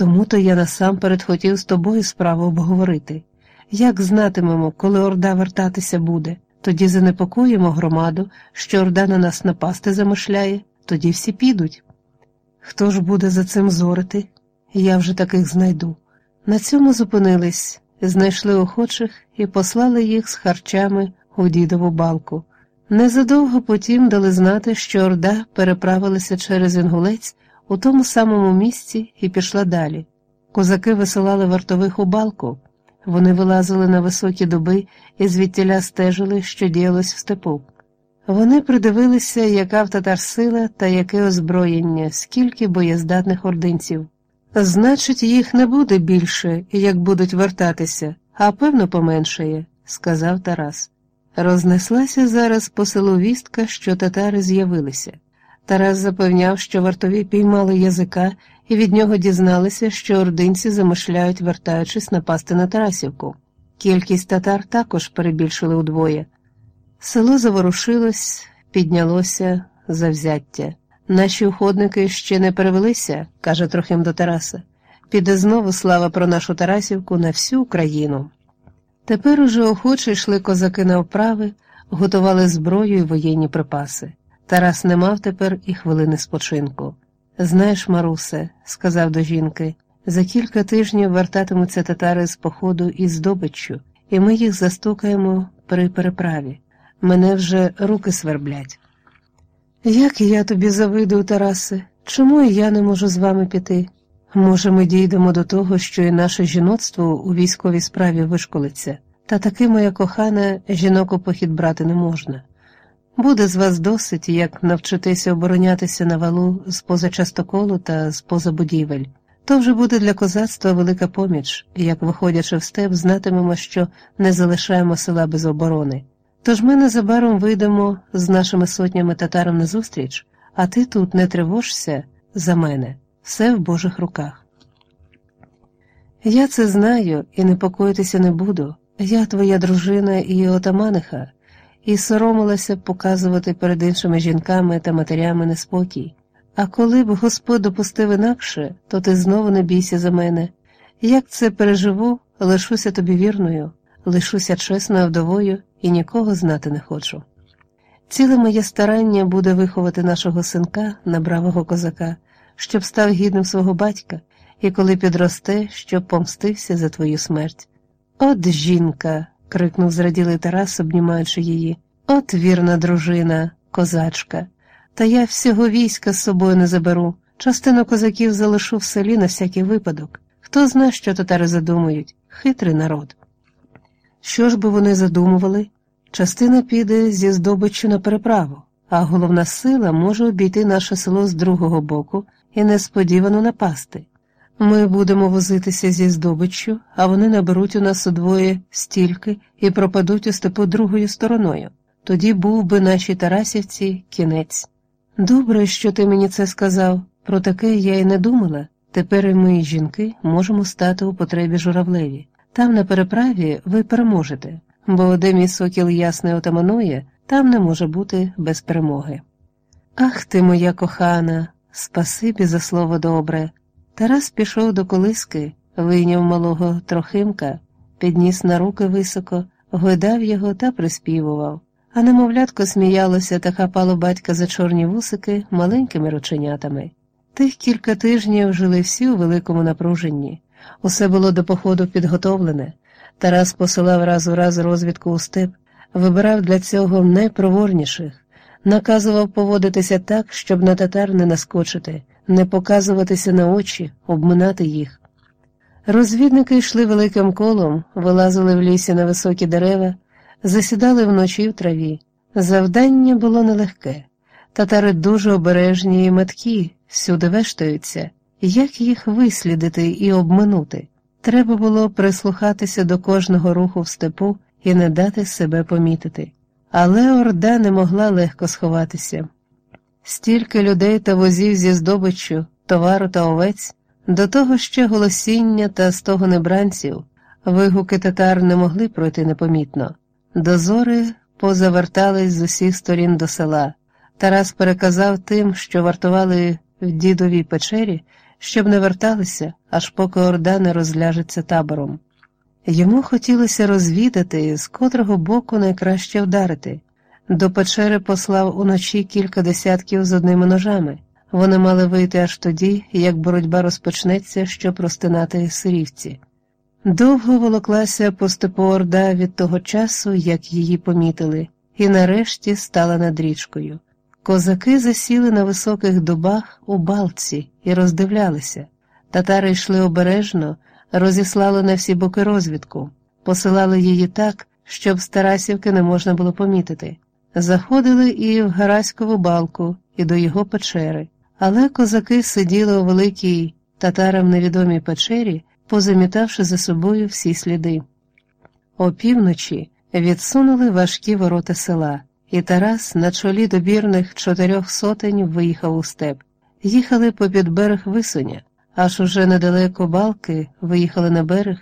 Тому то я насамперед хотів з тобою справу обговорити. Як знатимемо, коли орда вертатися буде, тоді занепокоїмо громаду, що орда на нас напасти замишляє, тоді всі підуть. Хто ж буде за цим зорити? Я вже таких знайду. На цьому зупинились, знайшли охочих і послали їх з харчами у дідову балку. Незадовго потім дали знати, що орда переправилася через Інгулець у тому самому місці і пішла далі. Козаки висилали вартових у балку. Вони вилазили на високі дуби і звідтіля стежили, що діялось в степу. Вони придивилися, яка в татар сила та яке озброєння, скільки боєздатних ординців. Значить, їх не буде більше, як будуть вертатися, а певно поменшає, сказав Тарас. Рознеслася зараз по селу вістка, що татари з'явилися. Тарас запевняв, що вартові піймали язика і від нього дізналися, що ординці замишляють, вертаючись напасти на Тарасівку. Кількість татар також перебільшили удвоє. Село заворушилось, піднялося завзяття. Наші уходники ще не перевелися, каже Трохим до Тараса. Піде знову слава про нашу Тарасівку на всю Україну. Тепер уже охоче йшли козаки на вправи, готували зброю і воєнні припаси. Тарас не мав тепер і хвилини спочинку. Знаєш, Марусе, сказав до жінки, за кілька тижнів вертатимуться татари з походу із здобиччю, і ми їх застукаємо при переправі. Мене вже руки сверблять. Як я тобі завидую, Тарасе, чому і я не можу з вами піти? Може, ми дійдемо до того, що і наше жіноцтво у військовій справі вишколиться, та таки, моя кохана, жінок у похід брати не можна. Буде з вас досить, як навчитися оборонятися на валу з поза частоколу та з поза будівель. То вже буде для козацтва велика поміч, як, виходячи в степ, знатимемо, що не залишаємо села без оборони. Тож ми незабаром вийдемо з нашими сотнями татарам на зустріч, а ти тут не тривожся за мене, все в Божих руках. Я це знаю і непокоїтися не буду. Я твоя дружина і отаманиха, і соромилася б показувати перед іншими жінками та матерями неспокій. А коли б Господь допустив інакше, то ти знову не бійся за мене. Як це переживу, лишуся тобі вірною, лишуся чесною вдовою і нікого знати не хочу. Ціле моє старання буде виховати нашого синка на бравого козака, щоб став гідним свого батька, і коли підросте, щоб помстився за твою смерть. От жінка. Крикнув зраділий Тарас, обнімаючи її. От вірна дружина, козачка. Та я всього війська з собою не заберу. Частину козаків залишу в селі на всякий випадок. Хто знає, що татари задумують? Хитрий народ. Що ж би вони задумували? Частина піде зі здобиччю на переправу, а головна сила може обійти наше село з другого боку і несподівано напасти. Ми будемо возитися зі здобиччю, а вони наберуть у нас удвоє стільки і пропадуть у степу другою стороною. Тоді був би нашій Тарасівці кінець. Добре, що ти мені це сказав, про таке я й не думала. Тепер і ми, жінки, можемо стати у потребі журавлеві. Там на переправі ви переможете, бо де мій сокіл ясний отаманує, там не може бути без перемоги. Ах ти, моя кохана, спасибі за слово добре. Тарас пішов до колиски, вийняв малого трохимка, підніс на руки високо, гойдав його та приспівував, а немовлятко сміялося та хапало батька за чорні вусики маленькими рученятами. Тих кілька тижнів жили всі у великому напруженні. Усе було до походу підготовлене. Тарас посилав раз у раз розвідку у степ, вибирав для цього найпроворніших, наказував поводитися так, щоб на татар не наскочити, не показуватися на очі, обминати їх. Розвідники йшли великим колом, вилазили в лісі на високі дерева, засідали вночі в траві. Завдання було нелегке. Татари дуже обережні і меткі, всюди вештаються. Як їх вислідити і обминути? Треба було прислухатися до кожного руху в степу і не дати себе помітити. Але орда не могла легко сховатися. Стільки людей та возів зі здобиччю, товару та овець, до того ще голосіння та стогони бранців, вигуки татар не могли пройти непомітно. Дозори позавертались з усіх сторін до села. Тарас переказав тим, що вартували в дідовій печері щоб не верталися, аж поки орда не розляжеться табором. Йому хотілося розвідати, з котрого боку найкраще вдарити. До печери послав уночі кілька десятків з одними ножами. Вони мали вийти аж тоді, як боротьба розпочнеться, щоб розтинати сирівці. Довго волоклася по Орда від того часу, як її помітили, і нарешті стала над річкою. Козаки засіли на високих дубах у балці і роздивлялися. Татари йшли обережно, розіслали на всі боки розвідку, посилали її так, щоб з Тарасівки не можна було помітити. Заходили і в Гараськову балку, і до його печери, але козаки сиділи у великій татарам невідомій печері, позамітавши за собою всі сліди. Опівночі відсунули важкі ворота села, і Тарас на чолі добірних чотирьох сотень виїхав у степ. Їхали попід берег Висуня, аж уже недалеко балки виїхали на берег